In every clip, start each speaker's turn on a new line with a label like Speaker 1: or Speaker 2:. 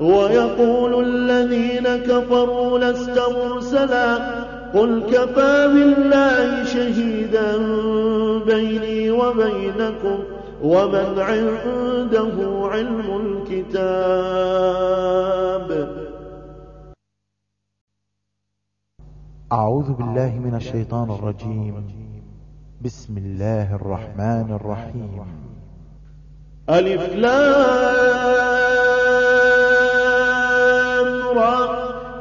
Speaker 1: ويقول الذين كفروا لست مرسلا قل كفى بالله شهيدا بيني وبينكم ومن عنده علم الكتاب.
Speaker 2: أعوذ بالله من الشيطان الرجيم. بسم الله الرحمن الرحيم.
Speaker 1: ألف لام.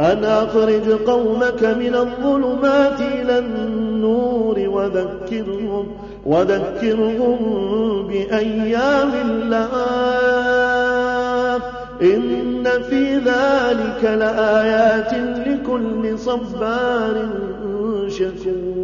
Speaker 1: أن أخرج قومك من الظلمات إلى النور وذكرهم وذكرهم بأيام الله. إن في ذلك لآيات لكل صبار شكور.